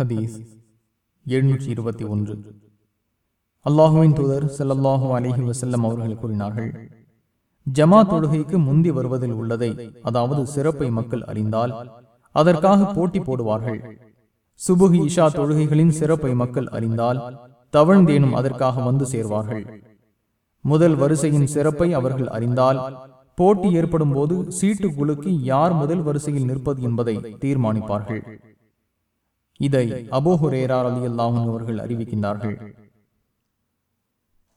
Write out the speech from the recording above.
ஹதீஸ் எழுநூற்றி இருபத்தி ஒன்று. அல்லாஹுவின் தூதர் செல்லல்லாஹு அலிஹி வசல்லம் அவர்கள் கூறினார்கள் ஜமா தொழுகைக்கு முந்தி வருவதில் உள்ளதை அதாவது சிறப்பை மக்கள் அறிந்தால் அதற்காக போட்டி போடுவார்கள். சுபுகி இஷா தொழுகைகளின் சிறப்பை மக்கள் அறிந்தால் தவழ்ந்தேனும் அதற்காக வந்து சேர்வார்கள். முதல் வரிசையின் சிறப்பை அவர்கள் அறிந்தால் போட்டி ஏற்படும் போது சீட்டு குலுக்கி யார் முதல் வரிசையில் நிற்பது என்பதை தீர்மானிப்பார்கள். இதை அபோஹுரேரா அலி அல்லாஹும் அவர்கள் அறிவிக்கின்றார்கள்.